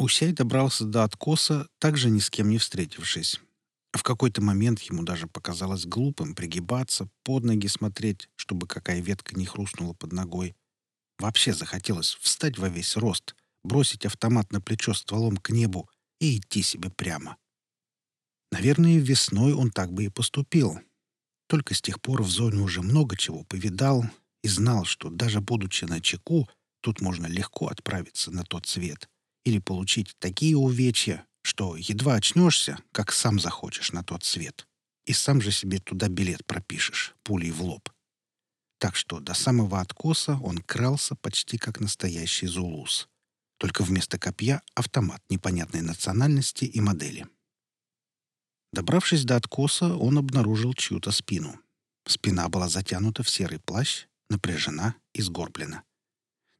Усяй добрался до откоса, также ни с кем не встретившись. В какой-то момент ему даже показалось глупым пригибаться, под ноги смотреть, чтобы какая ветка не хрустнула под ногой. Вообще захотелось встать во весь рост, бросить автомат на плечо стволом к небу и идти себе прямо. Наверное, весной он так бы и поступил. Только с тех пор в зоне уже много чего повидал и знал, что даже будучи на чеку, тут можно легко отправиться на тот свет или получить такие увечья, что едва очнешься, как сам захочешь на тот свет, и сам же себе туда билет пропишешь, пулей в лоб. Так что до самого откоса он крался почти как настоящий зулус. Только вместо копья — автомат непонятной национальности и модели. Добравшись до откоса, он обнаружил чью-то спину. Спина была затянута в серый плащ, напряжена и сгорблена.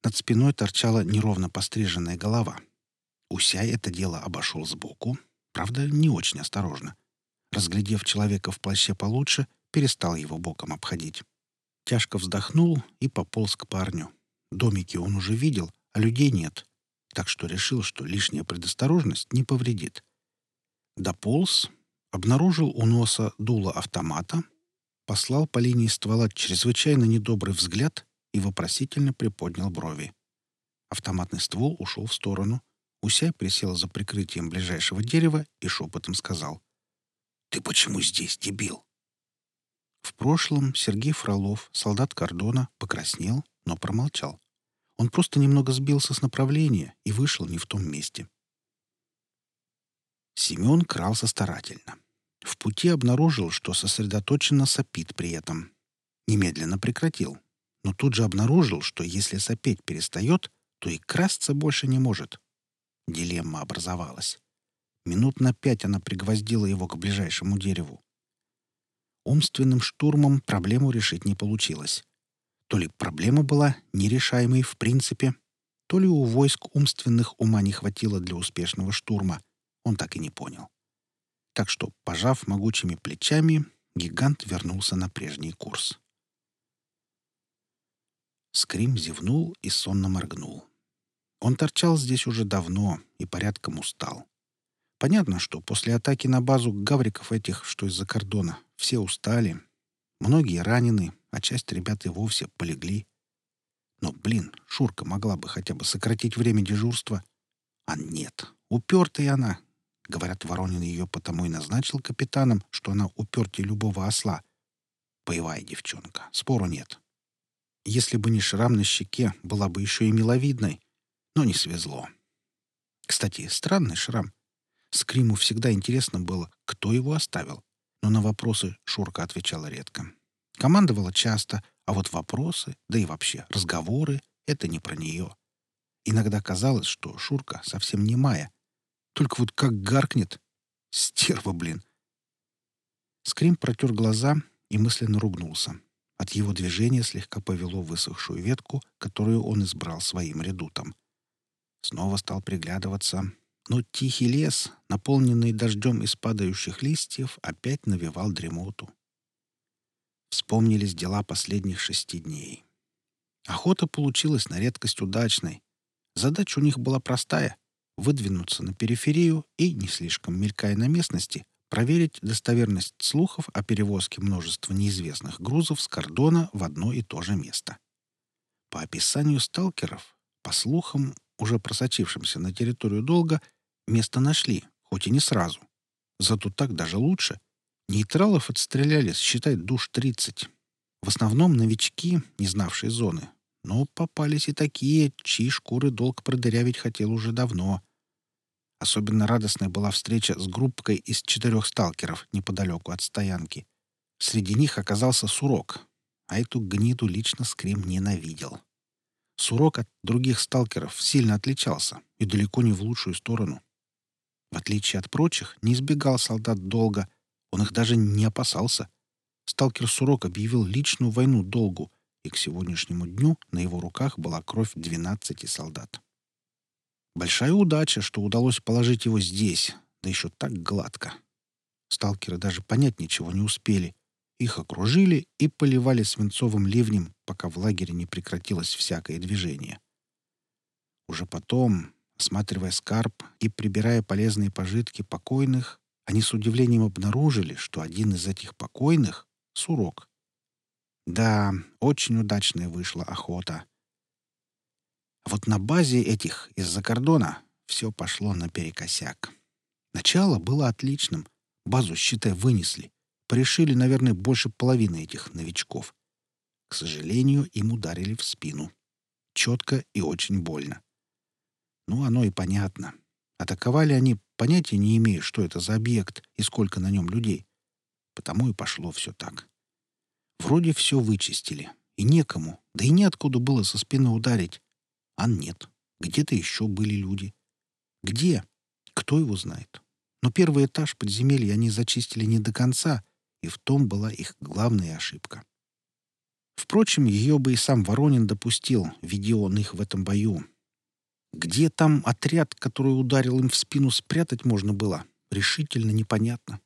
Над спиной торчала неровно постриженная голова. Усяй это дело обошел сбоку, правда, не очень осторожно. Разглядев человека в плаще получше, перестал его боком обходить. Тяжко вздохнул и пополз к парню. Домики он уже видел, а людей нет, так что решил, что лишняя предосторожность не повредит. Дополз, обнаружил у носа дуло автомата, послал по линии ствола чрезвычайно недобрый взгляд и вопросительно приподнял брови. Автоматный ствол ушел в сторону. Усяй присел за прикрытием ближайшего дерева и шепотом сказал. «Ты почему здесь, дебил?» В прошлом Сергей Фролов, солдат кордона, покраснел, но промолчал. Он просто немного сбился с направления и вышел не в том месте. Семен крался старательно. В пути обнаружил, что сосредоточенно сопит при этом. Немедленно прекратил. Но тут же обнаружил, что если сопеть перестает, то и красться больше не может. Дилемма образовалась. Минут на пять она пригвоздила его к ближайшему дереву. Умственным штурмом проблему решить не получилось. То ли проблема была нерешаемой в принципе, то ли у войск умственных ума не хватило для успешного штурма — он так и не понял. Так что, пожав могучими плечами, гигант вернулся на прежний курс. Скрим зевнул и сонно моргнул. Он торчал здесь уже давно и порядком устал. Понятно, что после атаки на базу гавриков этих, что из-за кордона, все устали. Многие ранены, а часть ребят и вовсе полегли. Но, блин, Шурка могла бы хотя бы сократить время дежурства. А нет, упертая она, Говорят, Воронин ее потому и назначил капитаном, что она упертее любого осла. Боевая девчонка, спору нет. Если бы не шрам на щеке, была бы еще и миловидной, но не свезло. Кстати, странный шрам. Скриму всегда интересно было, кто его оставил, но на вопросы Шурка отвечала редко. Командовала часто, а вот вопросы, да и вообще разговоры — это не про нее. Иногда казалось, что Шурка совсем не Майя, только вот как гаркнет. Стерва, блин. Скрим протер глаза и мысленно ругнулся. От его движения слегка повело высохшую ветку, которую он избрал своим редутом. Снова стал приглядываться, но тихий лес, наполненный дождем из падающих листьев, опять навевал дремоту. Вспомнились дела последних шести дней. Охота получилась на редкость удачной. Задача у них была простая выдвинуться на периферию и, не слишком мелькая на местности, проверить достоверность слухов о перевозке множества неизвестных грузов с кордона в одно и то же место. По описанию сталкеров, по слухам, уже просочившимся на территорию долга, место нашли, хоть и не сразу. Зато так даже лучше. Нейтралов отстреляли, считай, душ 30. В основном новички, не знавшие зоны. Но попались и такие, чьи шкуры долг продырявить хотел уже давно. Особенно радостной была встреча с группкой из четырех сталкеров неподалеку от стоянки. Среди них оказался Сурок, а эту гниду лично Скрим ненавидел. Сурок от других сталкеров сильно отличался и далеко не в лучшую сторону. В отличие от прочих, не избегал солдат долго, он их даже не опасался. Сталкер Сурок объявил личную войну долгу, и к сегодняшнему дню на его руках была кровь 12 солдат. Большая удача, что удалось положить его здесь, да еще так гладко. Сталкеры даже понять ничего не успели. Их окружили и поливали свинцовым ливнем, пока в лагере не прекратилось всякое движение. Уже потом, Осматривая скарб и прибирая полезные пожитки покойных, они с удивлением обнаружили, что один из этих покойных — сурок. Да, очень удачная вышла охота. А вот на базе этих из-за кордона все пошло наперекосяк. Начало было отличным. Базу, считай, вынесли. Порешили, наверное, больше половины этих новичков. К сожалению, им ударили в спину. Четко и очень больно. Ну, оно и понятно. Атаковали они, понятия не имея, что это за объект и сколько на нем людей. Потому и пошло все так. Вроде все вычистили. И некому, да и неоткуда было со спины ударить. А нет, где-то еще были люди. Где? Кто его знает? Но первый этаж подземелья они зачистили не до конца, и в том была их главная ошибка. Впрочем, ее бы и сам Воронин допустил, видя он их в этом бою, где там отряд, который ударил им в спину, спрятать можно было, решительно непонятно.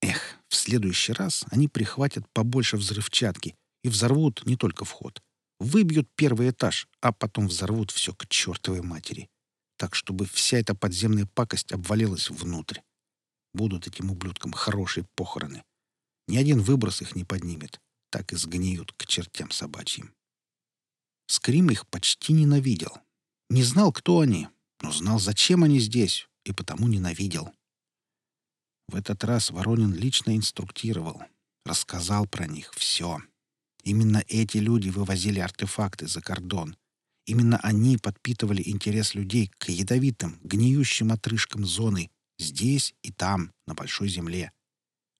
Эх, в следующий раз они прихватят побольше взрывчатки и взорвут не только вход. Выбьют первый этаж, а потом взорвут все к чертовой матери. Так, чтобы вся эта подземная пакость обвалилась внутрь. Будут этим ублюдкам хорошие похороны. Ни один выброс их не поднимет. Так и сгниют к чертям собачьим. Скрим их почти ненавидел. Не знал, кто они, но знал, зачем они здесь, и потому ненавидел. В этот раз Воронин лично инструктировал, рассказал про них все. Именно эти люди вывозили артефакты за кордон. Именно они подпитывали интерес людей к ядовитым, гниющим отрыжкам зоны здесь и там, на Большой Земле.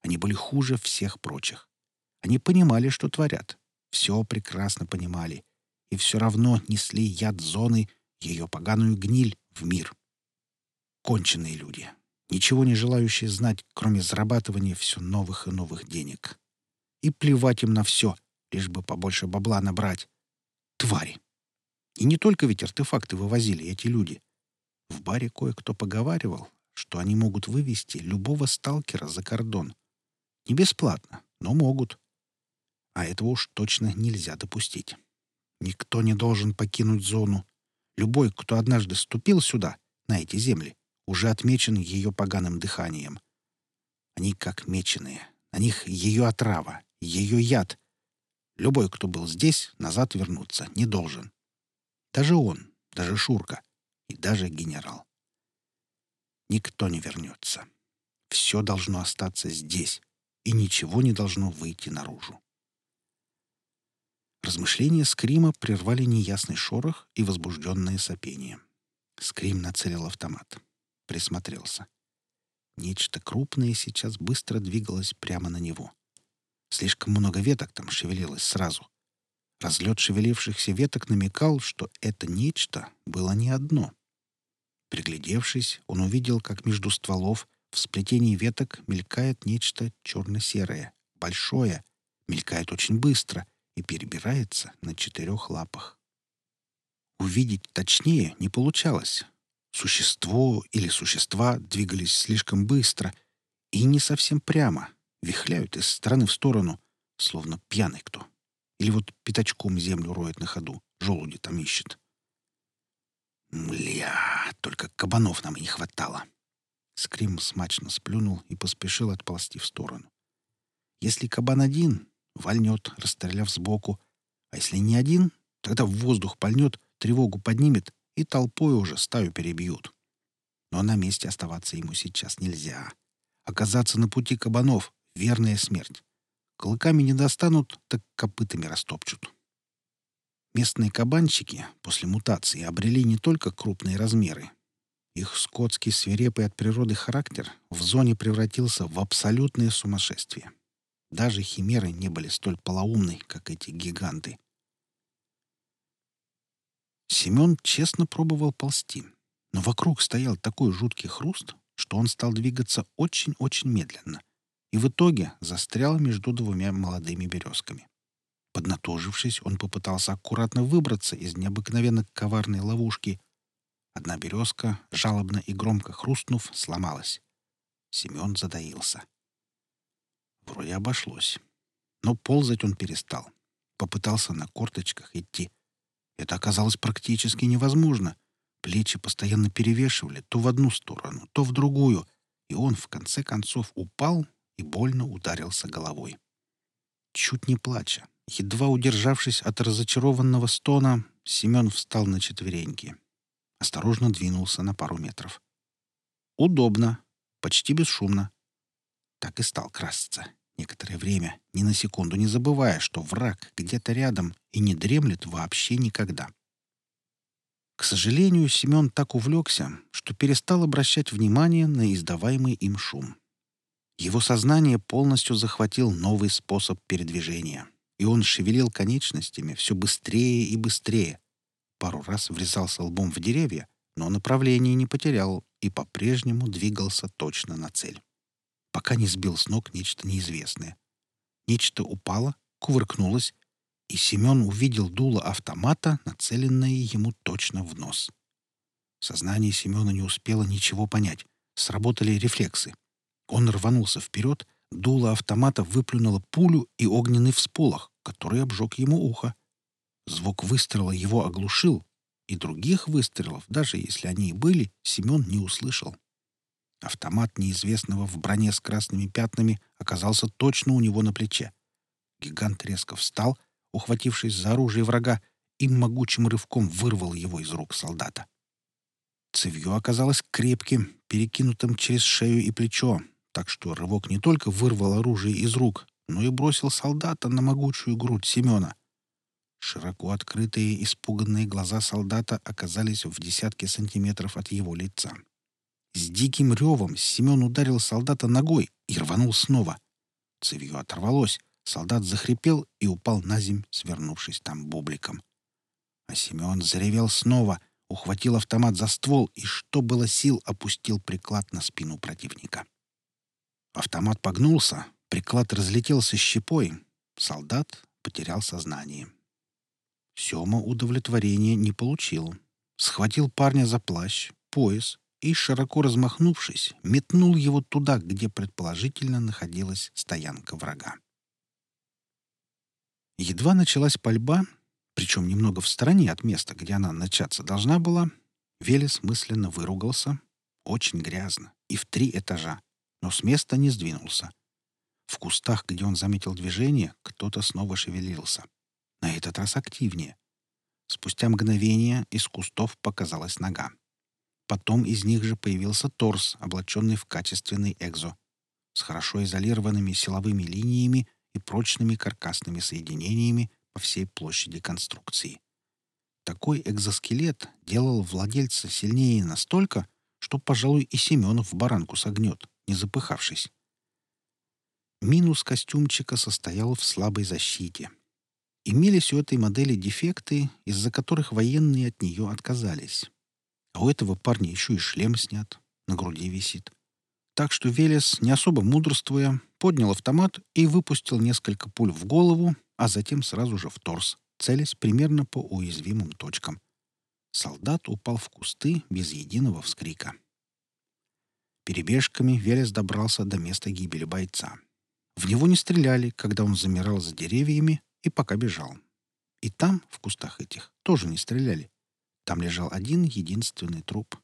Они были хуже всех прочих. Они понимали, что творят. Все прекрасно понимали. И все равно несли яд зоны — ее поганую гниль в мир. Конченые люди, ничего не желающие знать, кроме зарабатывания все новых и новых денег. И плевать им на все, лишь бы побольше бабла набрать. Твари. И не только ведь артефакты вывозили эти люди. В баре кое-кто поговаривал, что они могут вывести любого сталкера за кордон. Не бесплатно, но могут. А этого уж точно нельзя допустить. Никто не должен покинуть зону, Любой, кто однажды ступил сюда, на эти земли, уже отмечен ее поганым дыханием. Они как меченые. На них ее отрава, ее яд. Любой, кто был здесь, назад вернуться не должен. Даже он, даже Шурка и даже генерал. Никто не вернется. Все должно остаться здесь, и ничего не должно выйти наружу. Размышления Скрима прервали неясный шорох и возбужденное сопение. Скрим нацелил автомат. Присмотрелся. Нечто крупное сейчас быстро двигалось прямо на него. Слишком много веток там шевелилось сразу. Разлет шевелившихся веток намекал, что это нечто было не одно. Приглядевшись, он увидел, как между стволов в сплетении веток мелькает нечто черно-серое, большое, мелькает очень быстро и перебирается на четырех лапах. Увидеть точнее не получалось. Существо или существа двигались слишком быстро и не совсем прямо, вихляют из стороны в сторону, словно пьяный кто. Или вот пятачком землю роет на ходу, желуди там ищет. Мля, только кабанов нам и не хватало. Скрим смачно сплюнул и поспешил отползти в сторону. Если кабан один, Вальнет, расстреляв сбоку. А если не один, тогда в воздух пальнет, тревогу поднимет, и толпой уже стаю перебьют. Но на месте оставаться ему сейчас нельзя. Оказаться на пути кабанов — верная смерть. Клыками не достанут, так копытами растопчут. Местные кабанчики после мутации обрели не только крупные размеры. Их скотский свирепый от природы характер в зоне превратился в абсолютное сумасшествие. Даже химеры не были столь полоумны, как эти гиганты. Семен честно пробовал ползти, но вокруг стоял такой жуткий хруст, что он стал двигаться очень-очень медленно и в итоге застрял между двумя молодыми березками. Поднатужившись, он попытался аккуратно выбраться из необыкновенно коварной ловушки. Одна березка, жалобно и громко хрустнув, сломалась. Семен задаился. Вроде обошлось. Но ползать он перестал. Попытался на корточках идти. Это оказалось практически невозможно. Плечи постоянно перевешивали то в одну сторону, то в другую, и он в конце концов упал и больно ударился головой. Чуть не плача, едва удержавшись от разочарованного стона, Семен встал на четвереньки. Осторожно двинулся на пару метров. Удобно, почти бесшумно. Так и стал красться. Некоторое время, ни на секунду не забывая, что враг где-то рядом и не дремлет вообще никогда. К сожалению, Семен так увлекся, что перестал обращать внимание на издаваемый им шум. Его сознание полностью захватил новый способ передвижения, и он шевелил конечностями все быстрее и быстрее. Пару раз врезался лбом в деревья, но направление не потерял и по-прежнему двигался точно на цель. Пока не сбил с ног нечто неизвестное. Нечто упало, кувыркнулось и Семен увидел дуло автомата, нацеленное ему точно в нос. Сознание Семена не успело ничего понять. Сработали рефлексы. Он рванулся вперед, дуло автомата выплюнуло пулю и огненный всполох, который обжег ему ухо. Звук выстрела его оглушил, и других выстрелов, даже если они и были, Семен не услышал. Автомат неизвестного в броне с красными пятнами оказался точно у него на плече. Гигант резко встал — ухватившись за оружие врага, и могучим рывком вырвал его из рук солдата. Цевье оказалось крепким, перекинутым через шею и плечо, так что рывок не только вырвал оружие из рук, но и бросил солдата на могучую грудь Семена. Широко открытые, испуганные глаза солдата оказались в десятке сантиметров от его лица. С диким ревом Семен ударил солдата ногой и рванул снова. Цевье оторвалось, Солдат захрипел и упал на земь, свернувшись там бубликом. А Семен заревел снова, ухватил автомат за ствол и, что было сил, опустил приклад на спину противника. Автомат погнулся, приклад разлетелся щепой. Солдат потерял сознание. Сема удовлетворения не получил. Схватил парня за плащ, пояс и, широко размахнувшись, метнул его туда, где предположительно находилась стоянка врага. Едва началась пальба, причем немного в стороне от места, где она начаться должна была, Велес мысленно выругался. Очень грязно. И в три этажа. Но с места не сдвинулся. В кустах, где он заметил движение, кто-то снова шевелился. На этот раз активнее. Спустя мгновение из кустов показалась нога. Потом из них же появился торс, облаченный в качественный экзо, с хорошо изолированными силовыми линиями и прочными каркасными соединениями по всей площади конструкции. Такой экзоскелет делал владельца сильнее настолько, что, пожалуй, и Семенов в баранку согнет, не запыхавшись. Минус костюмчика состоял в слабой защите. Имелись у этой модели дефекты, из-за которых военные от нее отказались. А у этого парня еще и шлем снят, на груди висит. Так что Велес, не особо мудрствуя, поднял автомат и выпустил несколько пуль в голову, а затем сразу же в торс, целясь примерно по уязвимым точкам. Солдат упал в кусты без единого вскрика. Перебежками Велес добрался до места гибели бойца. В него не стреляли, когда он замирал за деревьями и пока бежал. И там, в кустах этих, тоже не стреляли. Там лежал один единственный труп.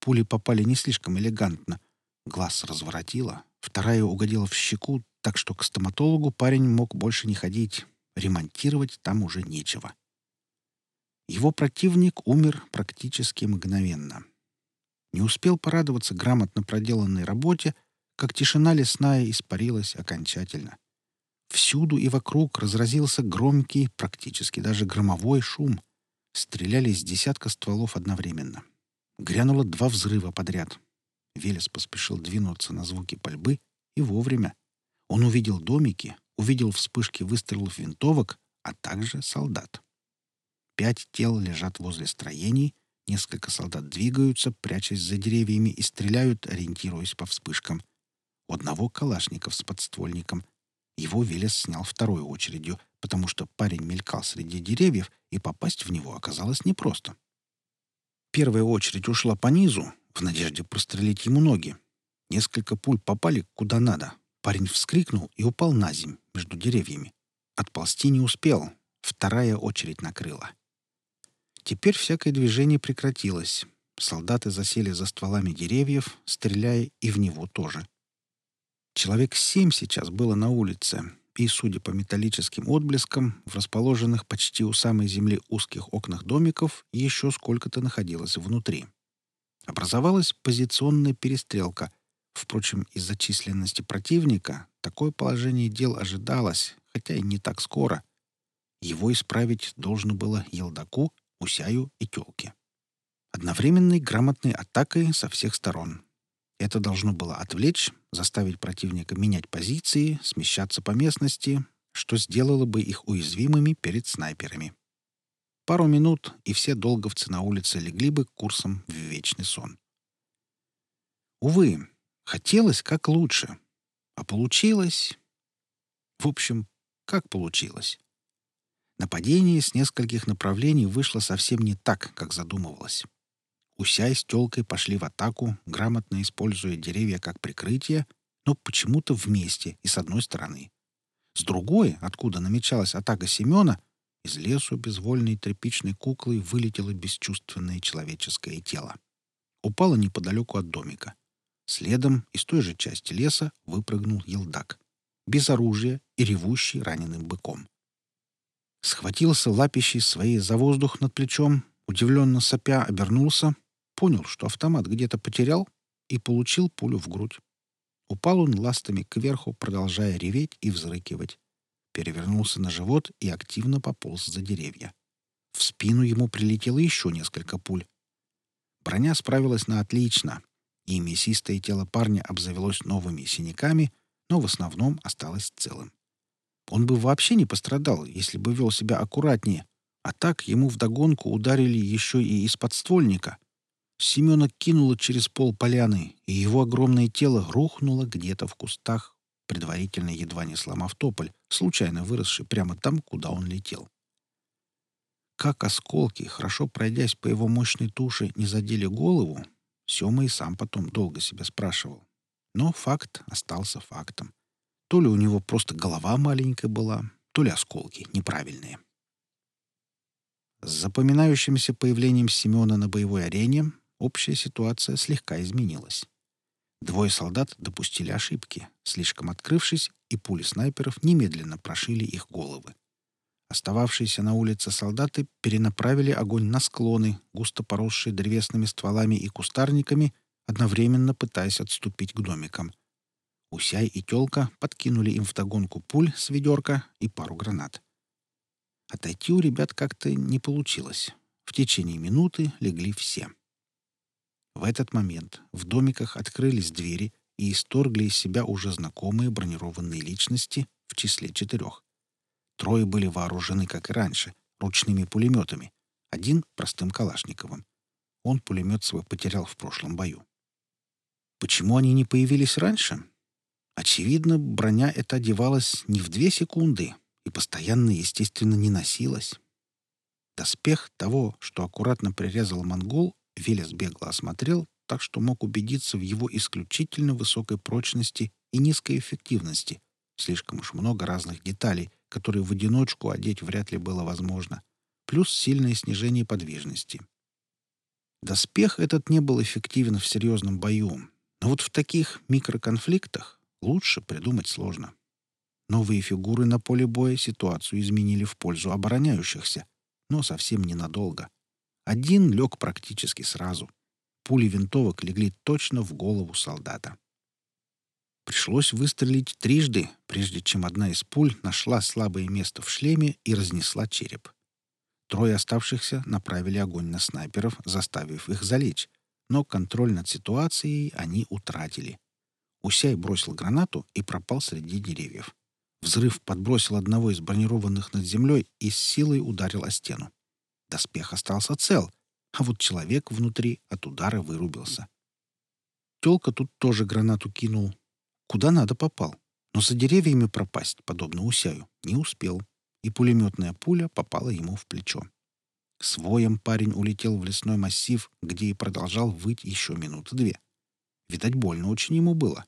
Пули попали не слишком элегантно, Глаз разворотило, вторая угодила в щеку, так что к стоматологу парень мог больше не ходить. Ремонтировать там уже нечего. Его противник умер практически мгновенно. Не успел порадоваться грамотно проделанной работе, как тишина лесная испарилась окончательно. Всюду и вокруг разразился громкий, практически даже громовой шум. Стреляли из десятка стволов одновременно. Грянуло два взрыва подряд. Велес поспешил двинуться на звуки пальбы и вовремя. Он увидел домики, увидел вспышки выстрелов винтовок, а также солдат. Пять тел лежат возле строений, несколько солдат двигаются, прячась за деревьями и стреляют, ориентируясь по вспышкам. У одного калашников с подствольником. Его Велес снял второй очередью, потому что парень мелькал среди деревьев, и попасть в него оказалось непросто. Первая очередь ушла по низу, в надежде прострелить ему ноги. Несколько пуль попали куда надо. Парень вскрикнул и упал на земь между деревьями. Отползти не успел. Вторая очередь накрыла. Теперь всякое движение прекратилось. Солдаты засели за стволами деревьев, стреляя и в него тоже. Человек семь сейчас было на улице, и, судя по металлическим отблескам, в расположенных почти у самой земли узких окнах домиков еще сколько-то находилось внутри. Образовалась позиционная перестрелка. Впрочем, из-за численности противника такое положение дел ожидалось, хотя и не так скоро. Его исправить должно было Елдаку, Усяю и Тёлке. Одновременной грамотной атакой со всех сторон. Это должно было отвлечь, заставить противника менять позиции, смещаться по местности, что сделало бы их уязвимыми перед снайперами. Пару минут, и все долговцы на улице легли бы курсом в вечный сон. Увы, хотелось как лучше. А получилось... В общем, как получилось. Нападение с нескольких направлений вышло совсем не так, как задумывалось. Усяй с тёлкой пошли в атаку, грамотно используя деревья как прикрытие, но почему-то вместе и с одной стороны. С другой, откуда намечалась атака Семена, из лесу безвольной тряпичной куклой вылетело бесчувственное человеческое тело. Упало неподалеку от домика. Следом из той же части леса выпрыгнул елдак. Без оружия и ревущий раненым быком. Схватился лапищей своей за воздух над плечом, удивленно сопя обернулся, понял, что автомат где-то потерял и получил пулю в грудь. Упал он ластами кверху, продолжая реветь и взрыкивать перевернулся на живот и активно пополз за деревья. В спину ему прилетело еще несколько пуль. Броня справилась на отлично, и мясистое тело парня обзавелось новыми синяками, но в основном осталось целым. Он бы вообще не пострадал, если бы вел себя аккуратнее, а так ему вдогонку ударили еще и из подствольника. Семена кинуло через пол поляны, и его огромное тело рухнуло где-то в кустах предварительно едва не сломав тополь, случайно выросший прямо там, куда он летел. Как осколки, хорошо пройдясь по его мощной туше, не задели голову, Сёма и сам потом долго себя спрашивал. Но факт остался фактом. То ли у него просто голова маленькая была, то ли осколки неправильные. С запоминающимся появлением Семена на боевой арене общая ситуация слегка изменилась. Двое солдат допустили ошибки, слишком открывшись, и пули снайперов немедленно прошили их головы. Остававшиеся на улице солдаты перенаправили огонь на склоны, густо поросшие древесными стволами и кустарниками, одновременно пытаясь отступить к домикам. Усяй и Тёлка подкинули им вдогонку пуль с ведерка и пару гранат. Отойти у ребят как-то не получилось. В течение минуты легли все. В этот момент в домиках открылись двери и исторгли из себя уже знакомые бронированные личности в числе четырех. Трое были вооружены, как и раньше, ручными пулеметами, один — простым Калашниковым. Он пулемет свой потерял в прошлом бою. Почему они не появились раньше? Очевидно, броня эта одевалась не в две секунды и постоянно, естественно, не носилась. Доспех того, что аккуратно прирезал монгол, Велес бегло осмотрел, так что мог убедиться в его исключительно высокой прочности и низкой эффективности. Слишком уж много разных деталей, которые в одиночку одеть вряд ли было возможно. Плюс сильное снижение подвижности. Доспех этот не был эффективен в серьезном бою, но вот в таких микроконфликтах лучше придумать сложно. Новые фигуры на поле боя ситуацию изменили в пользу обороняющихся, но совсем ненадолго. Один лег практически сразу. Пули винтовок легли точно в голову солдата. Пришлось выстрелить трижды, прежде чем одна из пуль нашла слабое место в шлеме и разнесла череп. Трое оставшихся направили огонь на снайперов, заставив их залечь, но контроль над ситуацией они утратили. Усяй бросил гранату и пропал среди деревьев. Взрыв подбросил одного из бронированных над землей и с силой ударил о стену. Доспех остался цел, а вот человек внутри от удара вырубился. Телка тут тоже гранату кинул. Куда надо попал. Но за деревьями пропасть, подобно Усяю, не успел, и пулеметная пуля попала ему в плечо. С воем парень улетел в лесной массив, где и продолжал выть еще минуты две. Видать, больно очень ему было.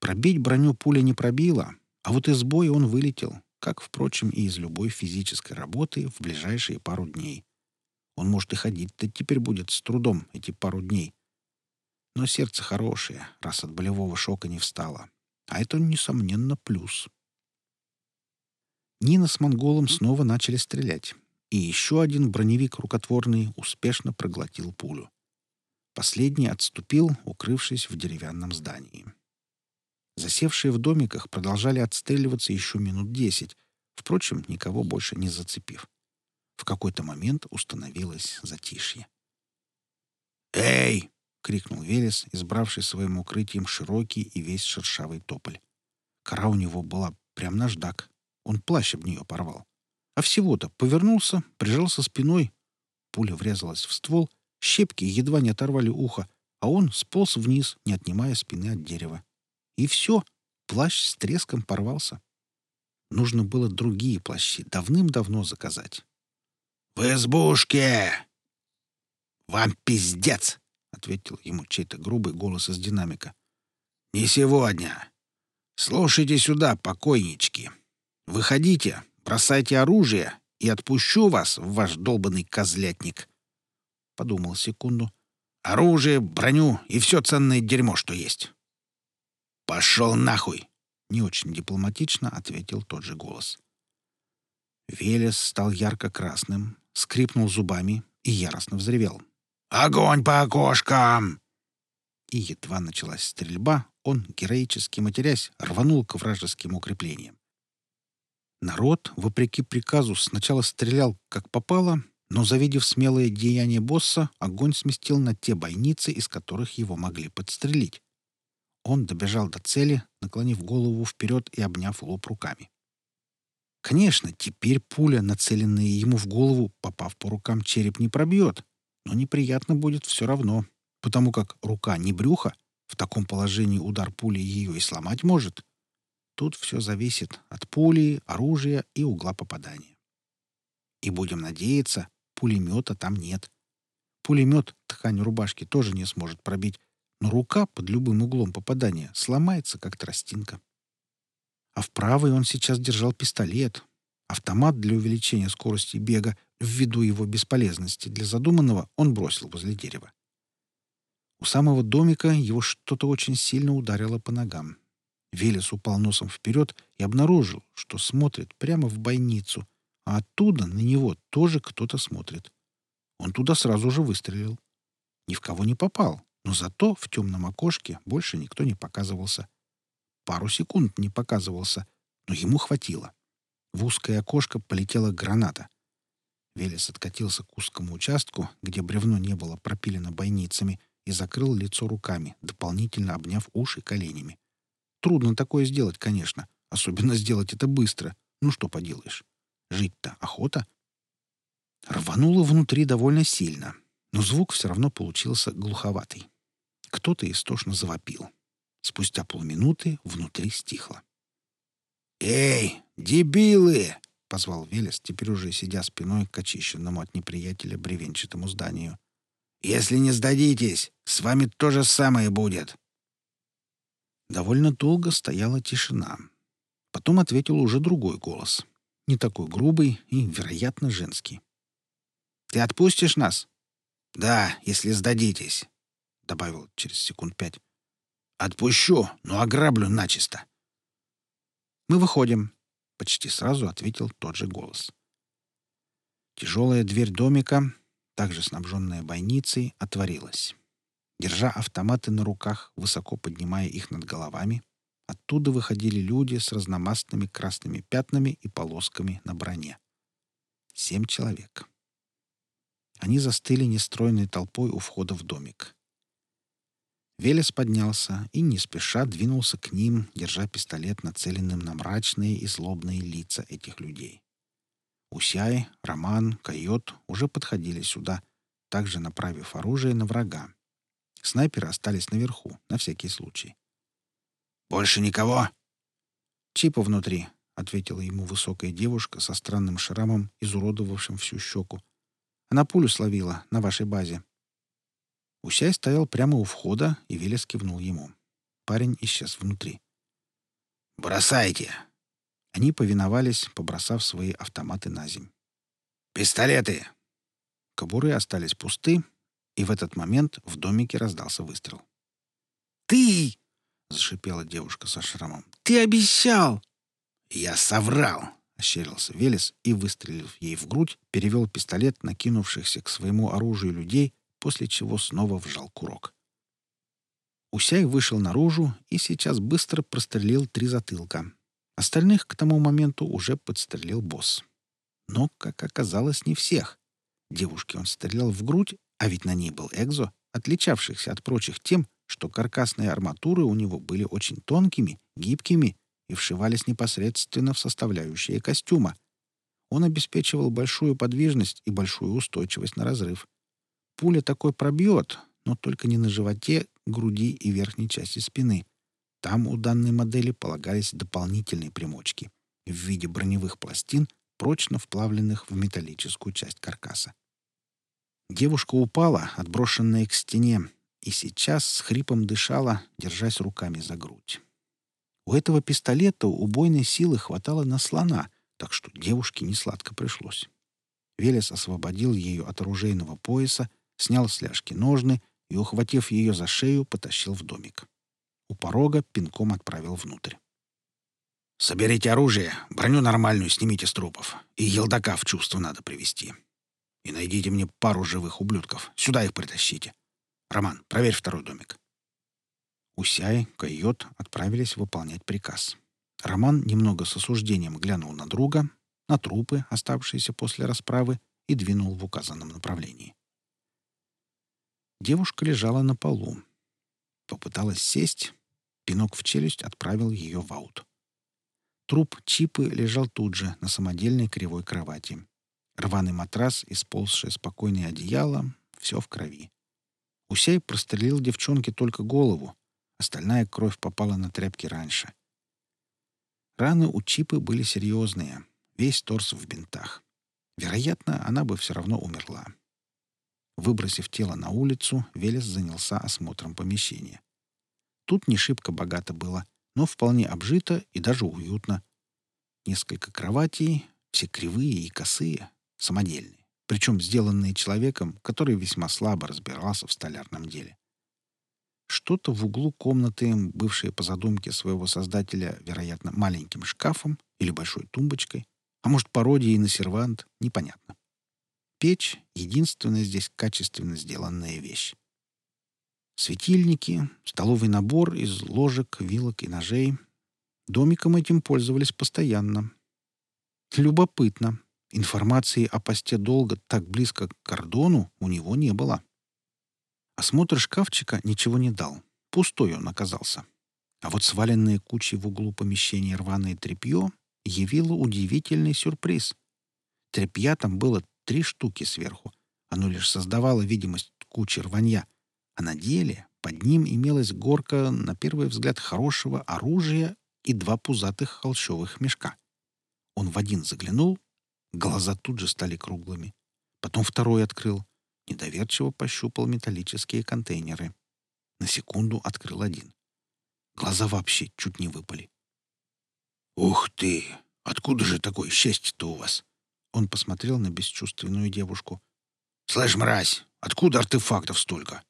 Пробить броню пуля не пробила, а вот из боя он вылетел, как, впрочем, и из любой физической работы в ближайшие пару дней. Он, может, и ходить-то теперь будет с трудом эти пару дней. Но сердце хорошее, раз от болевого шока не встало. А это, несомненно, плюс. Нина с монголом снова начали стрелять. И еще один броневик рукотворный успешно проглотил пулю. Последний отступил, укрывшись в деревянном здании. Засевшие в домиках продолжали отстреливаться еще минут десять, впрочем, никого больше не зацепив. В какой-то момент установилось затишье. «Эй!» — крикнул Велес, избравший своим укрытием широкий и весь шершавый тополь. Кора у него была прям наждак. Он плащ об нее порвал. А всего-то повернулся, прижался спиной. Пуля врезалась в ствол, щепки едва не оторвали ухо, а он сполз вниз, не отнимая спины от дерева. И все, плащ с треском порвался. Нужно было другие плащи давным-давно заказать. «В избушке!» «Вам пиздец!» — ответил ему чей-то грубый голос из динамика. «Не сегодня. Слушайте сюда, покойнички. Выходите, бросайте оружие, и отпущу вас в ваш долбанный козлятник». Подумал секунду. «Оружие, броню и все ценное дерьмо, что есть». «Пошел нахуй!» — не очень дипломатично ответил тот же голос. Велес стал ярко-красным, скрипнул зубами и яростно взревел. «Огонь по окошкам!» И едва началась стрельба, он, героически матерясь, рванул к вражеским укреплениям. Народ, вопреки приказу, сначала стрелял, как попало, но, завидев смелое деяние босса, огонь сместил на те бойницы, из которых его могли подстрелить. Он добежал до цели, наклонив голову вперед и обняв лоб руками. Конечно, теперь пуля, нацеленная ему в голову, попав по рукам, череп не пробьет, но неприятно будет все равно, потому как рука не брюха, в таком положении удар пули ее и сломать может. Тут все зависит от пули, оружия и угла попадания. И будем надеяться, пулемета там нет. Пулемет ткань рубашки тоже не сможет пробить, но рука под любым углом попадания сломается, как тростинка. А в правой он сейчас держал пистолет. Автомат для увеличения скорости бега, ввиду его бесполезности для задуманного, он бросил возле дерева. У самого домика его что-то очень сильно ударило по ногам. Велес упал носом вперед и обнаружил, что смотрит прямо в бойницу, а оттуда на него тоже кто-то смотрит. Он туда сразу же выстрелил. Ни в кого не попал, но зато в темном окошке больше никто не показывался. Пару секунд не показывался, но ему хватило. В узкое окошко полетела граната. Велес откатился к узкому участку, где бревно не было пропилено бойницами, и закрыл лицо руками, дополнительно обняв уши коленями. Трудно такое сделать, конечно, особенно сделать это быстро. Ну что поделаешь? Жить-то охота. Рвануло внутри довольно сильно, но звук все равно получился глуховатый. Кто-то истошно завопил. Спустя полминуты внутри стихло. «Эй, дебилы!» — позвал Велес, теперь уже сидя спиной к очищенному от неприятеля бревенчатому зданию. «Если не сдадитесь, с вами то же самое будет!» Довольно долго стояла тишина. Потом ответил уже другой голос. Не такой грубый и, вероятно, женский. «Ты отпустишь нас?» «Да, если сдадитесь», — добавил через секунд пять. Отпущу, но ограблю начисто. Мы выходим, почти сразу ответил тот же голос. Тяжелая дверь домика, также снабженная бойницей, отворилась. Держа автоматы на руках, высоко поднимая их над головами, оттуда выходили люди с разномастными красными пятнами и полосками на броне. Семь человек. Они застыли нестройной толпой у входа в домик. Велес поднялся и не спеша двинулся к ним, держа пистолет нацеленным на мрачные и злобные лица этих людей. Усяй, Роман, Койот уже подходили сюда, также направив оружие на врага. Снайперы остались наверху, на всякий случай. «Больше никого?» «Чипа внутри», — ответила ему высокая девушка со странным шрамом, изуродовавшим всю щеку. «Она пулю словила на вашей базе. Усяй стоял прямо у входа, и Велес кивнул ему. Парень исчез внутри. «Бросайте!» Они повиновались, побросав свои автоматы на земь. «Пистолеты!» Кобуры остались пусты, и в этот момент в домике раздался выстрел. «Ты!» — зашипела девушка со шрамом. «Ты обещал!» «Я соврал!» — ощерился Велес и, выстрелив ей в грудь, перевел пистолет накинувшихся к своему оружию людей, после чего снова вжал курок. Усяй вышел наружу и сейчас быстро прострелил три затылка. Остальных к тому моменту уже подстрелил босс. Но, как оказалось, не всех. Девушке он стрелял в грудь, а ведь на ней был экзо, отличавшихся от прочих тем, что каркасные арматуры у него были очень тонкими, гибкими и вшивались непосредственно в составляющие костюма. Он обеспечивал большую подвижность и большую устойчивость на разрыв. Пуля такой пробьет, но только не на животе, груди и верхней части спины. Там у данной модели полагались дополнительные примочки в виде броневых пластин, прочно вплавленных в металлическую часть каркаса. Девушка упала, отброшенная к стене, и сейчас с хрипом дышала, держась руками за грудь. У этого пистолета убойной силы хватало на слона, так что девушке несладко пришлось. Велес освободил ее от оружейного пояса, снял с ляжки ножны и, ухватив ее за шею, потащил в домик. У порога пинком отправил внутрь. «Соберите оружие, броню нормальную снимите с трупов, и елдака в чувство надо привести. И найдите мне пару живых ублюдков, сюда их притащите. Роман, проверь второй домик». Усяй, Койот отправились выполнять приказ. Роман немного с осуждением глянул на друга, на трупы, оставшиеся после расправы, и двинул в указанном направлении. Девушка лежала на полу. Попыталась сесть. Пинок в челюсть отправил ее в аут. Труп Чипы лежал тут же, на самодельной кривой кровати. Рваный матрас, исползшее спокойное одеяло — все в крови. Усей прострелил девчонке только голову, Остальная кровь попала на тряпки раньше. Раны у Чипы были серьезные, весь торс в бинтах. Вероятно, она бы все равно умерла. Выбросив тело на улицу, Велес занялся осмотром помещения. Тут не шибко богато было, но вполне обжито и даже уютно. Несколько кроватей, все кривые и косые, самодельные, причем сделанные человеком, который весьма слабо разбирался в столярном деле. Что-то в углу комнаты, бывшее по задумке своего создателя, вероятно, маленьким шкафом или большой тумбочкой, а может, пародией на сервант, непонятно. Печь — единственная здесь качественно сделанная вещь. Светильники, столовый набор из ложек, вилок и ножей. Домиком этим пользовались постоянно. Любопытно. Информации о посте долга так близко к кордону у него не было. Осмотр шкафчика ничего не дал. Пустой он оказался. А вот сваленные кучи в углу помещения рваное тряпье явило удивительный сюрприз. Тряпья там было три штуки сверху. Оно лишь создавало видимость кучи рванья. А на деле под ним имелась горка, на первый взгляд, хорошего оружия и два пузатых холщовых мешка. Он в один заглянул, глаза тут же стали круглыми. Потом второй открыл — Недоверчиво пощупал металлические контейнеры. На секунду открыл один. Глаза вообще чуть не выпали. «Ух ты! Откуда же такое счастье-то у вас?» Он посмотрел на бесчувственную девушку. «Слышь, мразь, откуда артефактов столько?»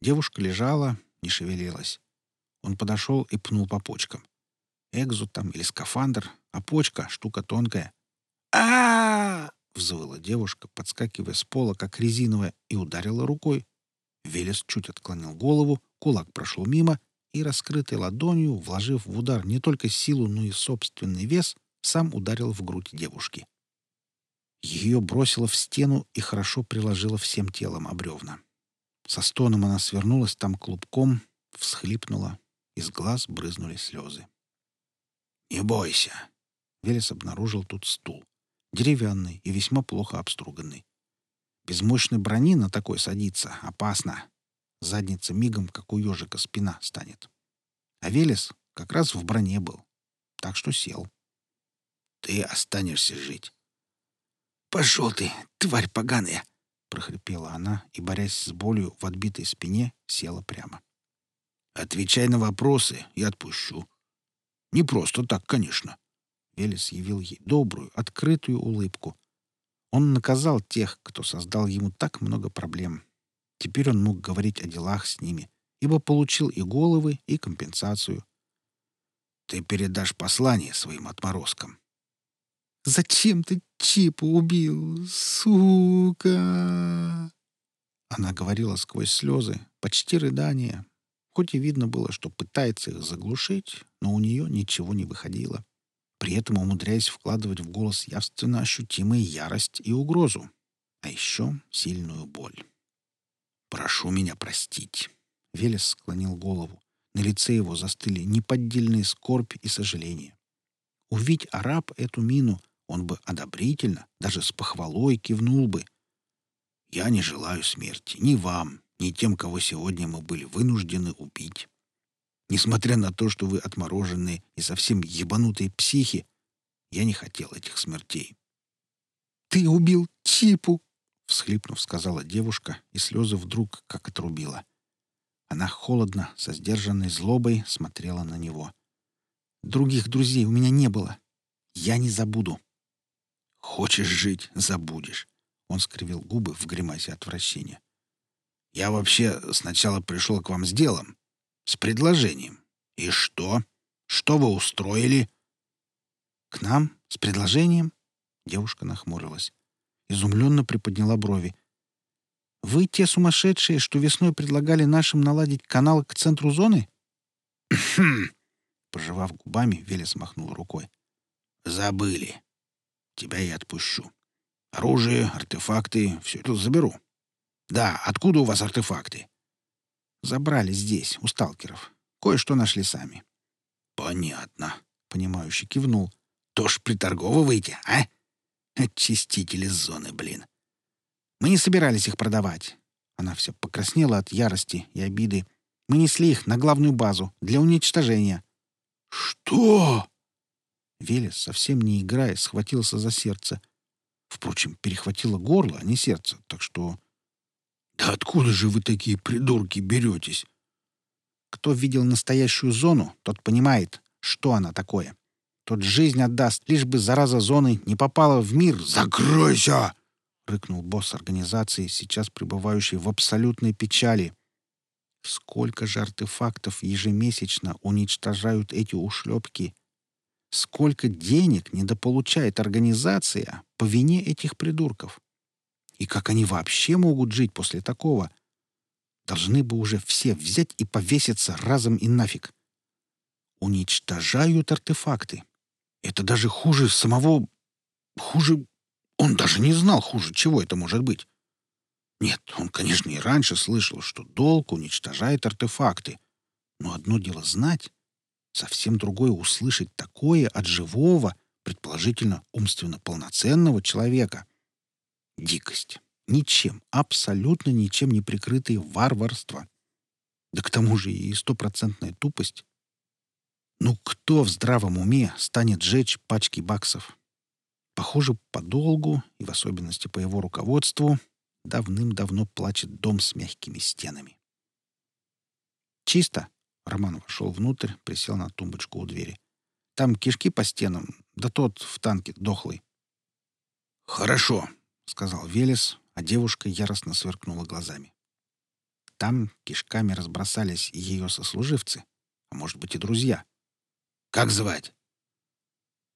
Девушка лежала, не шевелилась. Он подошел и пнул по почкам. Экзу там или скафандр, а почка — штука тонкая. а, взвыла девушка, подскакивая с пола, как резиновая, и ударила рукой. Велес чуть отклонил голову, кулак прошел мимо, и, раскрытой ладонью, вложив в удар не только силу, но и собственный вес, сам ударил в грудь девушки. Ее бросило в стену и хорошо приложило всем телом об бревна. Со стоном она свернулась там клубком, всхлипнула, из глаз брызнули слезы. «Не бойся!» Велес обнаружил тут стул деревянный и весьма плохо обструганный. Без мощной брони на такой садиться опасно. Задница мигом, как у ежика, спина станет. А Велес как раз в броне был, так что сел. «Ты останешься жить». «Пошел ты, тварь поганая!» — прохрипела она и, борясь с болью в отбитой спине, села прямо. «Отвечай на вопросы и отпущу. Не просто так, конечно. Велес явил ей добрую, открытую улыбку. Он наказал тех, кто создал ему так много проблем. Теперь он мог говорить о делах с ними, ибо получил и головы, и компенсацию. «Ты передашь послание своим отморозкам». «Зачем ты Чипу убил, сука?» Она говорила сквозь слезы, почти рыдания, хоть и видно было, что пытается их заглушить, но у нее ничего не выходило при этом умудряясь вкладывать в голос явственно ощутимую ярость и угрозу, а еще сильную боль. «Прошу меня простить», — Велес склонил голову. На лице его застыли неподдельные скорбь и сожаление. Увидь араб эту мину, он бы одобрительно, даже с похвалой кивнул бы. «Я не желаю смерти ни вам, ни тем, кого сегодня мы были вынуждены убить. Несмотря на то, что вы отмороженные и совсем ебанутые психи, я не хотел этих смертей. «Ты убил Чипу!» — всхлипнув, сказала девушка, и слезы вдруг как отрубила. Она холодно, со сдержанной злобой смотрела на него. «Других друзей у меня не было. Я не забуду». «Хочешь жить — забудешь», — он скривил губы в гримасе отвращения. «Я вообще сначала пришел к вам с делом, с предложением. И что? Что вы устроили? К нам? С предложением? Девушка нахмурилась. Изумленно приподняла брови. Вы те сумасшедшие, что весной предлагали нашим наладить канал к центру зоны? Хм. Пожевав губами, Велес махнул рукой. Забыли. Тебя я отпущу. Оружие, артефакты — все это заберу. Да, откуда у вас артефакты? Забрали здесь, у сталкеров. Кое-что нашли сами. Понятно. Понимающе кивнул. Тоже приторговываете, а? Очистители зоны, блин. Мы не собирались их продавать. Она вся покраснела от ярости и обиды. Мы несли их на главную базу для уничтожения. Что? Велес, совсем не играя, схватился за сердце. Впрочем, перехватило горло, а не сердце, так что «Да откуда же вы такие придурки беретесь?» Кто видел настоящую зону, тот понимает, что она такое. Тот жизнь отдаст, лишь бы зараза зоны не попала в мир. «Закройся!» — рыкнул босс организации, сейчас пребывающий в абсолютной печали. Сколько же артефактов ежемесячно уничтожают эти ушлепки? Сколько денег недополучает организация по вине этих придурков? И как они вообще могут жить после такого? Должны бы уже все взять и повеситься разом и нафиг. Уничтожают артефакты. Это даже хуже самого... Хуже... Он даже не знал, хуже чего это может быть. Нет, он, конечно, и раньше слышал, что долг уничтожает артефакты. Но одно дело знать, совсем другое услышать такое от живого, предположительно умственно полноценного человека — Дикость. Ничем, абсолютно ничем не прикрытые варварство. Да к тому же и стопроцентная тупость. Ну кто в здравом уме станет жечь пачки баксов? Похоже, по долгу, и в особенности по его руководству, давным-давно плачет дом с мягкими стенами. «Чисто!» — Роман вошел внутрь, присел на тумбочку у двери. «Там кишки по стенам, да тот в танке дохлый». «Хорошо», — сказал Велес, а девушка яростно сверкнула глазами. Там кишками разбросались ее сослуживцы, а может быть и друзья. «Как звать?»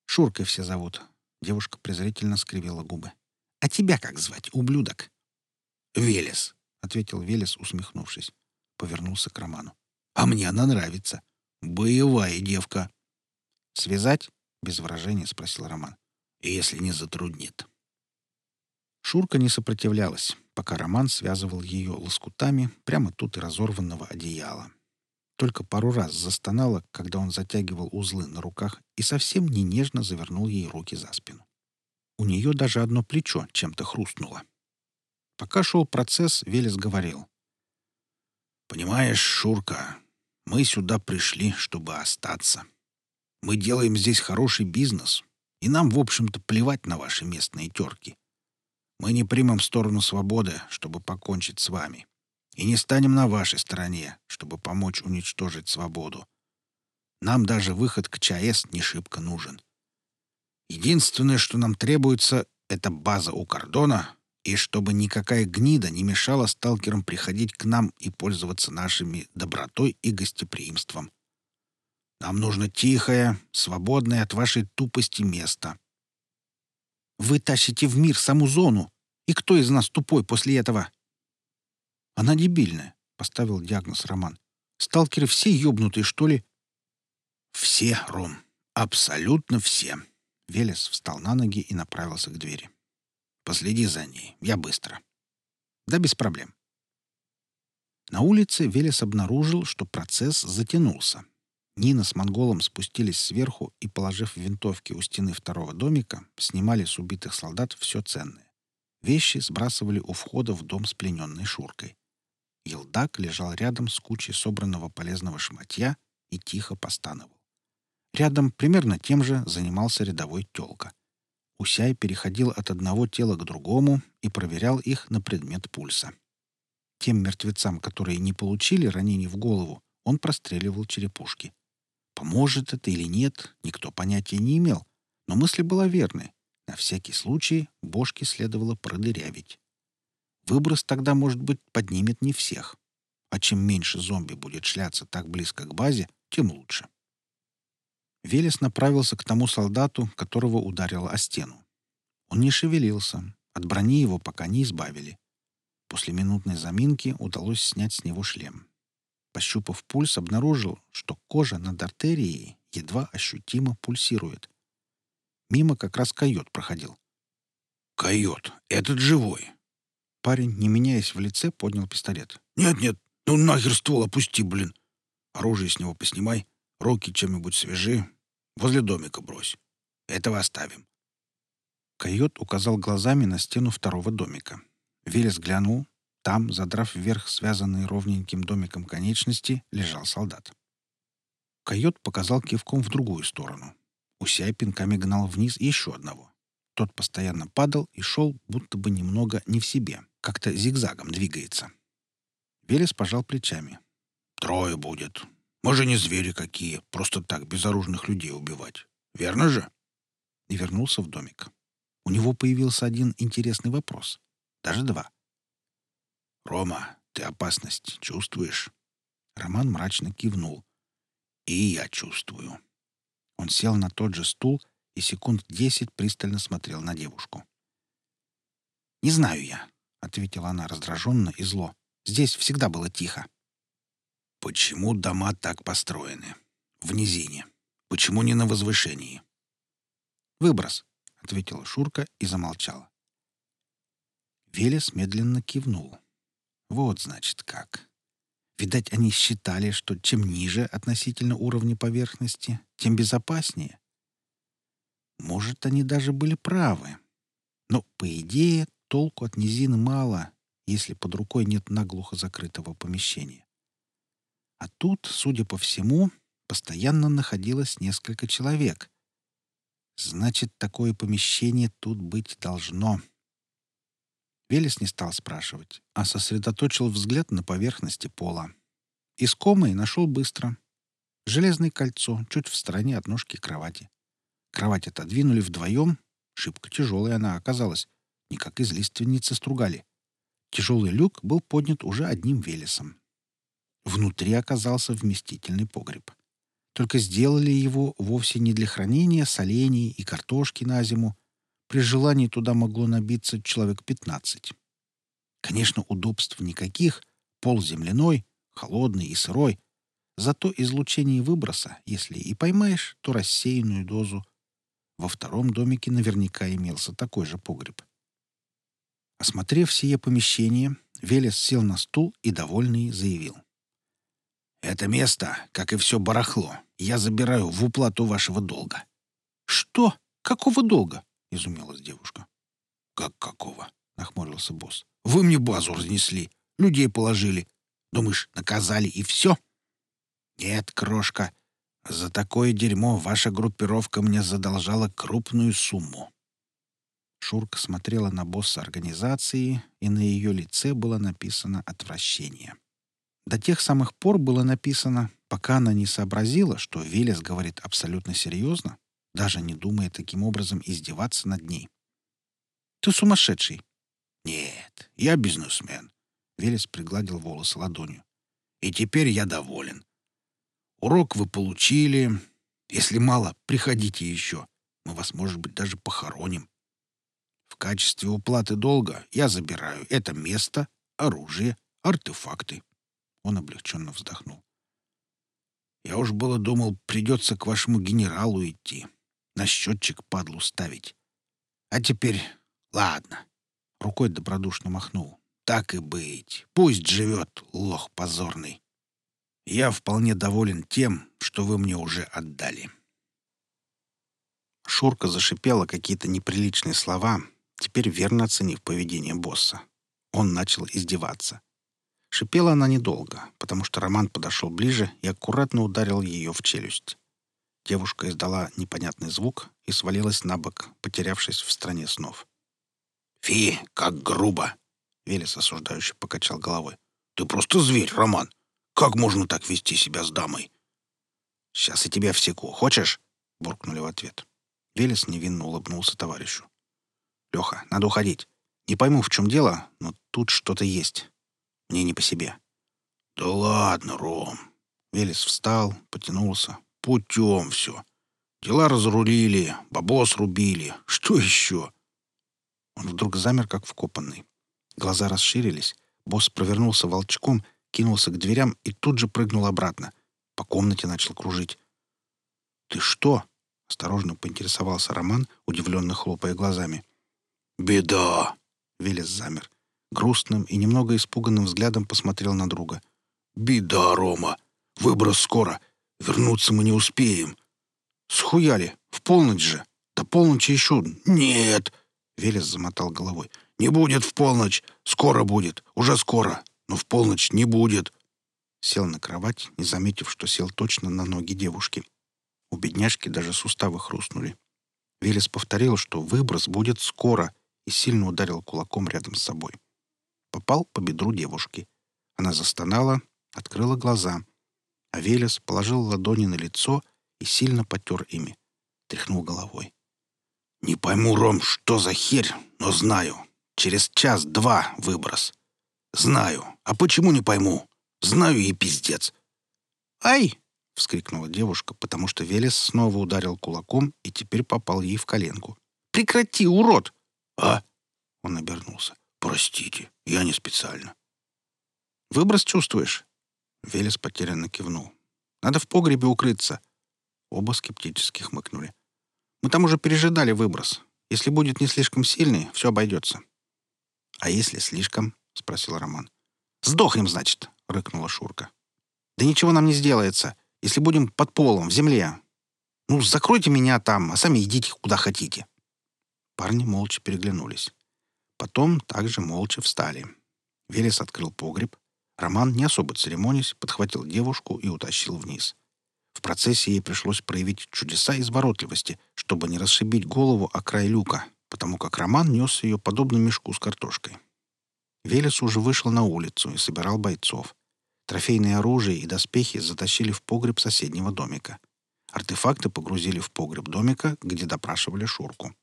«Шуркой все зовут». Девушка презрительно скривила губы. «А тебя как звать, ублюдок?» «Велес», — ответил Велес, усмехнувшись. Повернулся к Роману. «А мне она нравится. Боевая девка». «Связать?» — без выражения спросил Роман. «Если не затруднит». Шурка не сопротивлялась, пока Роман связывал ее лоскутами прямо тут и разорванного одеяла. Только пару раз застонала, когда он затягивал узлы на руках и совсем не нежно завернул ей руки за спину. У нее даже одно плечо чем-то хрустнуло. Пока шел процесс, Велес говорил. «Понимаешь, Шурка, мы сюда пришли, чтобы остаться. Мы делаем здесь хороший бизнес, и нам, в общем-то, плевать на ваши местные терки. Мы не примем сторону свободы, чтобы покончить с вами. И не станем на вашей стороне, чтобы помочь уничтожить свободу. Нам даже выход к ЧАЭС не шибко нужен. Единственное, что нам требуется, это база у кордона, и чтобы никакая гнида не мешала сталкерам приходить к нам и пользоваться нашими добротой и гостеприимством. Нам нужно тихое, свободное от вашей тупости место. Вы тащите в мир саму зону. И кто из нас тупой после этого? Она дебильная, — поставил диагноз Роман. Сталкеры все ёбнутые, что ли? Все, Ром. Абсолютно все. Велес встал на ноги и направился к двери. Последи за ней. Я быстро. Да без проблем. На улице Велес обнаружил, что процесс затянулся. Нина с монголом спустились сверху и, положив винтовки у стены второго домика, снимали с убитых солдат все ценное. Вещи сбрасывали у входа в дом с плененной Шуркой. Елдак лежал рядом с кучей собранного полезного шматья и тихо постановал. Рядом, примерно тем же, занимался рядовой тёлка. Усяй переходил от одного тела к другому и проверял их на предмет пульса. Тем мертвецам, которые не получили ранений в голову, он простреливал черепушки. Поможет это или нет, никто понятия не имел, но мысль была верной. На всякий случай бошки следовало продырявить. Выброс тогда, может быть, поднимет не всех. А чем меньше зомби будет шляться так близко к базе, тем лучше. Велес направился к тому солдату, которого ударило о стену. Он не шевелился, от брони его пока не избавили. После минутной заминки удалось снять с него шлем. Пощупав пульс, обнаружил, что кожа над артерией едва ощутимо пульсирует. Мимо как раз койот проходил. «Койот! Этот живой!» Парень, не меняясь в лице, поднял пистолет. «Нет-нет, ну нахер ствол опусти, блин! Оружие с него поснимай, руки чем-нибудь свяжи, возле домика брось. Этого оставим». Койот указал глазами на стену второго домика. Велес глянул, там, задрав вверх связанные ровненьким домиком конечности, лежал солдат. Койот показал кивком в другую сторону. Усяй пинками гнал вниз еще одного. Тот постоянно падал и шел, будто бы немного не в себе, как-то зигзагом двигается. Велес пожал плечами. «Трое будет. Мы же не звери какие, просто так безоружных людей убивать. Верно же?» И вернулся в домик. У него появился один интересный вопрос. Даже два. «Рома, ты опасность чувствуешь?» Роман мрачно кивнул. «И я чувствую». Он сел на тот же стул и секунд десять пристально смотрел на девушку. «Не знаю я», — ответила она раздраженно и зло. «Здесь всегда было тихо». «Почему дома так построены? В низине. Почему не на возвышении?» «Выброс», — ответила Шурка и замолчала. Велес медленно кивнул. Вот, значит, как. Видать, они считали, что чем ниже относительно уровня поверхности, тем безопаснее. Может, они даже были правы. Но, по идее, толку от низины мало, если под рукой нет наглухо закрытого помещения. А тут, судя по всему, постоянно находилось несколько человек. Значит, такое помещение тут быть должно. Велес не стал спрашивать, а сосредоточил взгляд на поверхности пола. Искомый нашел быстро. Железное кольцо, чуть в стороне от ножки кровати. Кровать отодвинули вдвоем. Шибко тяжелая она оказалась. Не как из лиственницы стругали. Тяжелый люк был поднят уже одним Велесом. Внутри оказался вместительный погреб. Только сделали его вовсе не для хранения солений и картошки на зиму, при желании туда могло набиться человек пятнадцать. Конечно, удобств никаких, пол земляной, холодный и сырой. Зато излучение выброса, если и поймаешь, то рассеянную дозу. Во втором домике наверняка имелся такой же погреб. Осмотрев сие помещение, Велес сел на стул и, довольный, заявил. «Это место, как и все барахло, я забираю в уплату вашего долга». «Что? Какого долга?» — изумилась девушка. «Как какого?» — нахмурился босс. «Вы мне базу разнесли, людей положили. Думаешь, наказали и все?» «Нет, крошка, за такое дерьмо ваша группировка мне задолжала крупную сумму». Шурка смотрела на босса организации, и на ее лице было написано отвращение. До тех самых пор было написано, пока она не сообразила, что Велес говорит абсолютно серьезно, даже не думая таким образом издеваться над ней. Ты сумасшедший!» «Нет, я бизнесмен», — Велес пригладил волосы ладонью. «И теперь я доволен. Урок вы получили. Если мало, приходите еще. Мы вас, может быть, даже похороним. В качестве уплаты долга я забираю это место, оружие, артефакты». Он облегченно вздохнул. «Я уж было думал, придется к вашему генералу идти, на счетчик падлу ставить. А теперь ладно». Рукой добродушно махнул. «Так и быть. Пусть живет, лох позорный. Я вполне доволен тем, что вы мне уже отдали». Шурка зашипела какие-то неприличные слова, теперь верно оценив поведение босса. Он начал издеваться. Шипела она недолго, потому что Роман подошел ближе и аккуратно ударил ее в челюсть. Девушка издала непонятный звук и свалилась на бок, потерявшись в стране снов. «Фи, как грубо!» — Велес осуждающе покачал головой. «Ты просто зверь, Роман! Как можно так вести себя с дамой?» «Сейчас и тебя всеку. Хочешь?» — буркнули в ответ. Велес невинно улыбнулся товарищу. «Леха, надо уходить. Не пойму, в чем дело, но тут что-то есть. Мне не по себе». «Да ладно, Ром». Велес встал, потянулся. «Путем все. Дела разрулили, бабос рубили. Что еще?» Он вдруг замер, как вкопанный. Глаза расширились. Босс провернулся волчком, кинулся к дверям и тут же прыгнул обратно. По комнате начал кружить. «Ты что?» — осторожно поинтересовался Роман, удивленно хлопая глазами. «Беда!» — Велес замер. Грустным и немного испуганным взглядом посмотрел на друга. «Беда, Рома! Выброс скоро! Вернуться мы не успеем!» «Схуяли! В полночь же! До полночи еще...» «Нет!» Велес замотал головой. «Не будет в полночь! Скоро будет! Уже скоро! Но в полночь не будет!» Сел на кровать, не заметив, что сел точно на ноги девушки. У бедняжки даже суставы хрустнули. Велес повторил, что выброс будет скоро, и сильно ударил кулаком рядом с собой. Попал по бедру девушки. Она застонала, открыла глаза. А Велес положил ладони на лицо и сильно потер ими. Тряхнул головой. «Не пойму, Ром, что за херь, но знаю. Через час-два выброс. Знаю. А почему не пойму? Знаю и пиздец». «Ай!» — вскрикнула девушка, потому что Велес снова ударил кулаком и теперь попал ей в коленку. «Прекрати, урод!» «А?» — он обернулся. «Простите, я не специально». «Выброс чувствуешь?» Велес потерянно кивнул. «Надо в погребе укрыться». Оба скептически хмыкнули. Мы там уже пережидали выброс. Если будет не слишком сильный, все обойдется. — А если слишком? — спросил Роман. — Сдохнем, значит, — рыкнула Шурка. — Да ничего нам не сделается, если будем под полом, в земле. Ну, закройте меня там, а сами идите куда хотите. Парни молча переглянулись. Потом также молча встали. Велес открыл погреб. Роман, не особо церемонясь, подхватил девушку и утащил вниз. В процессе ей пришлось проявить чудеса изворотливости, чтобы не расшибить голову о край люка, потому как Роман нес ее подобно мешку с картошкой. Велес уже вышел на улицу и собирал бойцов. Трофейные оружие и доспехи затащили в погреб соседнего домика. Артефакты погрузили в погреб домика, где допрашивали Шурку.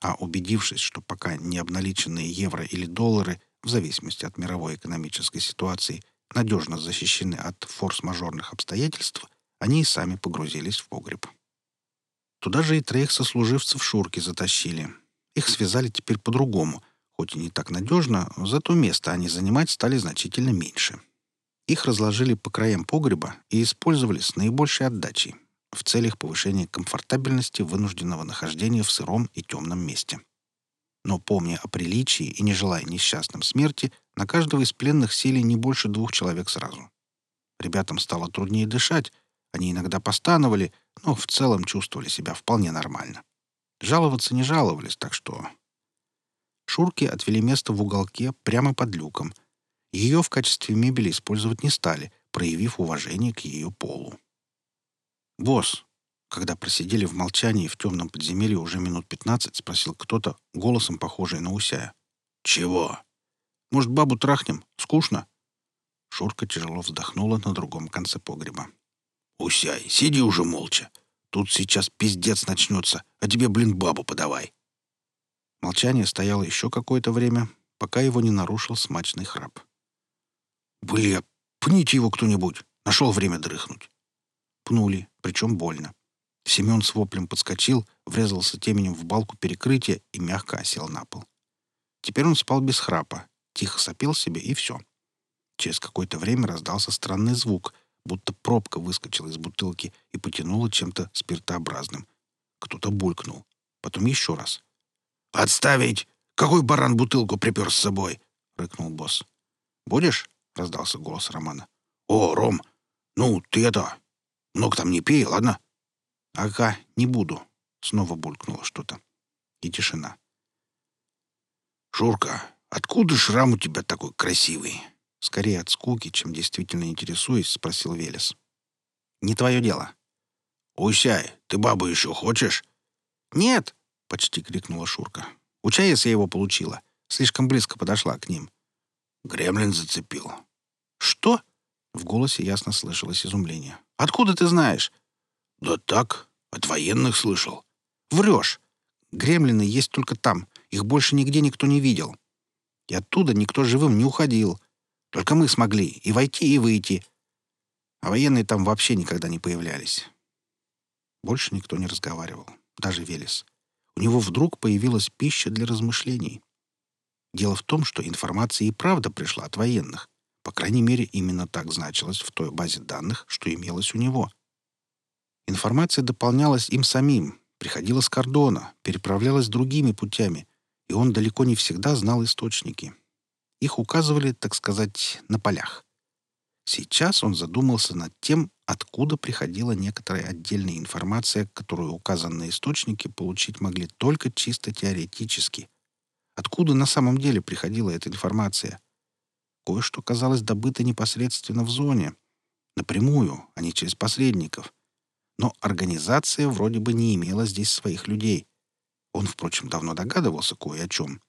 А убедившись, что пока не обналиченные евро или доллары, в зависимости от мировой экономической ситуации, надежно защищены от форс-мажорных обстоятельств, они и сами погрузились в погреб. Туда же и троих сослуживцев Шурки затащили. Их связали теперь по-другому, хоть и не так надежно, зато место они занимать стали значительно меньше. Их разложили по краям погреба и использовали с наибольшей отдачей в целях повышения комфортабельности вынужденного нахождения в сыром и темном месте. Но помня о приличии и не желая несчастным смерти, на каждого из пленных сели не больше двух человек сразу. Ребятам стало труднее дышать, они иногда постановали, но в целом чувствовали себя вполне нормально. Жаловаться не жаловались, так что... Шурки отвели место в уголке прямо под люком. Ее в качестве мебели использовать не стали, проявив уважение к ее полу. «Босс!» Когда просидели в молчании в темном подземелье уже минут пятнадцать, спросил кто-то, голосом похожий на Усяя. «Чего?» «Может, бабу трахнем? Скучно?» Шурка тяжело вздохнула на другом конце погреба. «Усяй, сиди уже молча. Тут сейчас пиздец начнется, а тебе, блин, бабу подавай». Молчание стояло еще какое-то время, пока его не нарушил смачный храп. «Бля, пните его кто-нибудь! Нашел время дрыхнуть!» Пнули, причем больно. Семен с воплем подскочил, врезался теменем в балку перекрытия и мягко осел на пол. Теперь он спал без храпа, тихо сопел себе и все. Через какое-то время раздался странный звук, будто пробка выскочила из бутылки и потянула чем-то спиртообразным. Кто-то булькнул. Потом еще раз. «Отставить! Какой баран бутылку припер с собой?» — рыкнул босс. «Будешь?» — раздался голос Романа. «О, Ром, ну ты это... Много там не пей, ладно?» «Ага, не буду», — снова булькнуло что-то. И тишина. «Шурка, откуда шрам у тебя такой красивый?» Скорее от скуки, чем действительно интересуясь, спросил Велес. «Не твое дело». «Усяй, ты бабу еще хочешь?» «Нет!» — почти крикнула Шурка. «У ЧАЭС я его получила. Слишком близко подошла к ним». «Гремлин зацепил». «Что?» — в голосе ясно слышалось изумление. «Откуда ты знаешь?» «Да так, от военных слышал». «Врешь. Гремлины есть только там. Их больше нигде никто не видел. И оттуда никто живым не уходил. Только мы смогли и войти, и выйти. А военные там вообще никогда не появлялись. Больше никто не разговаривал, даже Велес. У него вдруг появилась пища для размышлений. Дело в том, что информация и правда пришла от военных. По крайней мере, именно так значилось в той базе данных, что имелось у него. Информация дополнялась им самим, приходила с кордона, переправлялась другими путями, и он далеко не всегда знал источники. Их указывали, так сказать, на полях. Сейчас он задумался над тем, откуда приходила некоторая отдельная информация, которую указанные источники получить могли только чисто теоретически. Откуда на самом деле приходила эта информация? Кое-что казалось добыто непосредственно в зоне, напрямую, а не через посредников. Но организация вроде бы не имела здесь своих людей. Он, впрочем, давно догадывался кое о чем.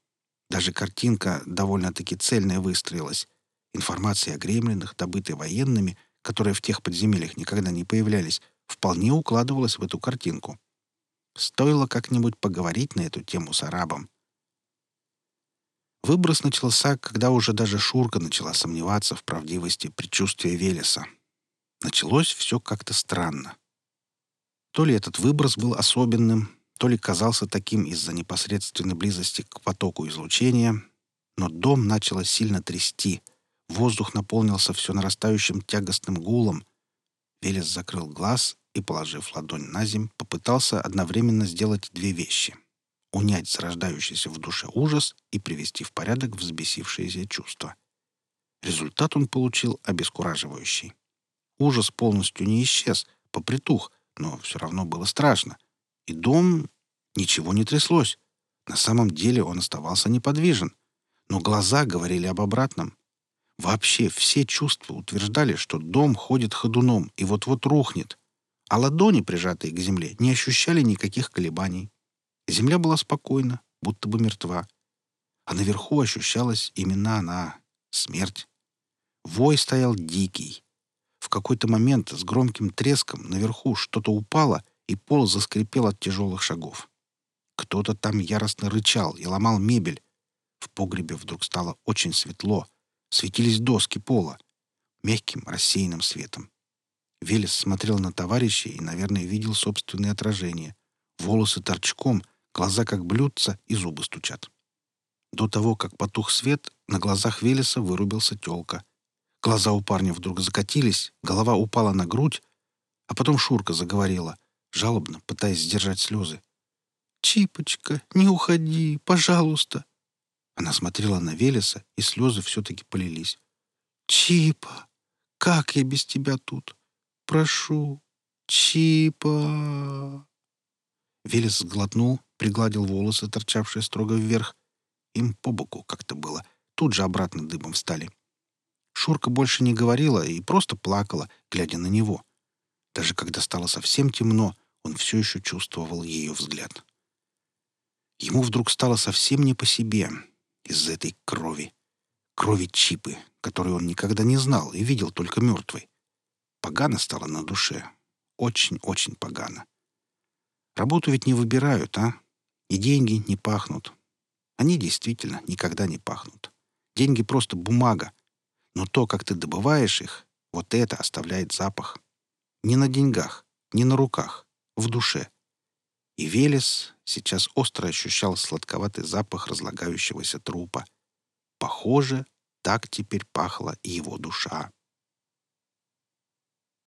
Даже картинка довольно-таки цельная выстроилась. Информация о гремлинах, добытой военными, которые в тех подземельях никогда не появлялись, вполне укладывалась в эту картинку. Стоило как-нибудь поговорить на эту тему с арабом. Выброс начался, когда уже даже Шурка начала сомневаться в правдивости предчувствия Велеса. Началось все как-то странно. То ли этот выброс был особенным, то ли казался таким из-за непосредственной близости к потоку излучения, но дом начало сильно трясти, воздух наполнился все нарастающим тягостным гулом. Велес закрыл глаз и, положив ладонь на земь, попытался одновременно сделать две вещи — унять зарождающийся в душе ужас и привести в порядок взбесившиеся чувства. Результат он получил обескураживающий. Ужас полностью не исчез, попритух, но все равно было страшно — и дом... Ничего не тряслось. На самом деле он оставался неподвижен. Но глаза говорили об обратном. Вообще все чувства утверждали, что дом ходит ходуном и вот-вот рухнет. А ладони, прижатые к земле, не ощущали никаких колебаний. Земля была спокойна, будто бы мертва. А наверху ощущалась именно она — смерть. Вой стоял дикий. В какой-то момент с громким треском наверху что-то упало, и пол заскрипел от тяжелых шагов. Кто-то там яростно рычал и ломал мебель. В погребе вдруг стало очень светло. Светились доски пола. Мягким рассеянным светом. Велес смотрел на товарища и, наверное, видел собственное отражение. Волосы торчком, глаза как блюдца и зубы стучат. До того, как потух свет, на глазах Велеса вырубился тёлка. Глаза у парня вдруг закатились, голова упала на грудь, а потом Шурка заговорила жалобно, пытаясь сдержать слезы. «Чипочка, не уходи, пожалуйста!» Она смотрела на Велеса, и слезы все-таки полились. «Чипа, как я без тебя тут? Прошу, Чипа!» Велес сглотнул, пригладил волосы, торчавшие строго вверх. Им по боку как-то было. Тут же обратно дыбом встали. Шурка больше не говорила и просто плакала, глядя на него. Даже когда стало совсем темно, он все еще чувствовал ее взгляд. Ему вдруг стало совсем не по себе из-за этой крови. Крови Чипы, которую он никогда не знал и видел только мертвой. Погано стало на душе. Очень-очень погано. Работу ведь не выбирают, а? И деньги не пахнут. Они действительно никогда не пахнут. Деньги просто бумага. Но то, как ты добываешь их, вот это оставляет запах. Не на деньгах, не на руках, в душе. И Велес сейчас остро ощущал сладковатый запах разлагающегося трупа. Похоже, так теперь пахла и его душа.